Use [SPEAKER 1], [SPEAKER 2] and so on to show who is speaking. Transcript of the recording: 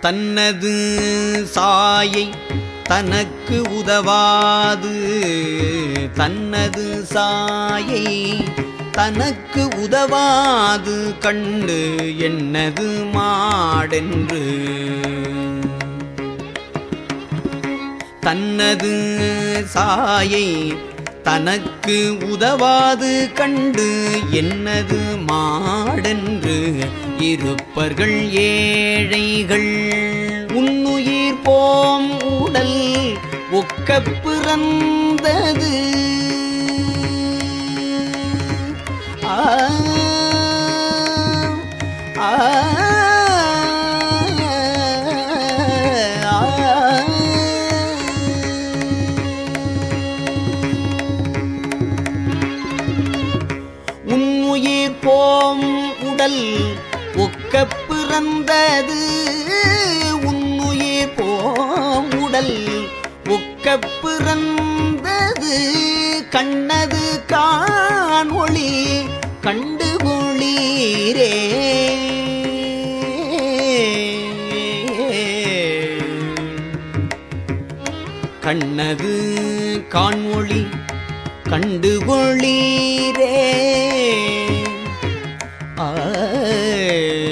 [SPEAKER 1] தன்னது சாயை தனக்கு உதவாது. தன்னது சாயை தனக்கு உதவாது. கண்டு என்னது மாடென்று. தன்னது சாயை தனக்கு உதவாது. கண்டு என்னது மாடென்று. இருப்பர்கள் ஏழைகள் உன்னுயிர் போம் உடல் ஒக்க பிறந்தது ஆ ஆ உன்னுயிர் போம் உடல் ஒக்க பிறந்தது உன்னுயிர் போம் உடல் ஒக்க பிறந்தது கண்ணது காணொளி கண்டு ஒளீரே கண்ணது காண்மொழி கண்டு கொள்ளீரே ஆ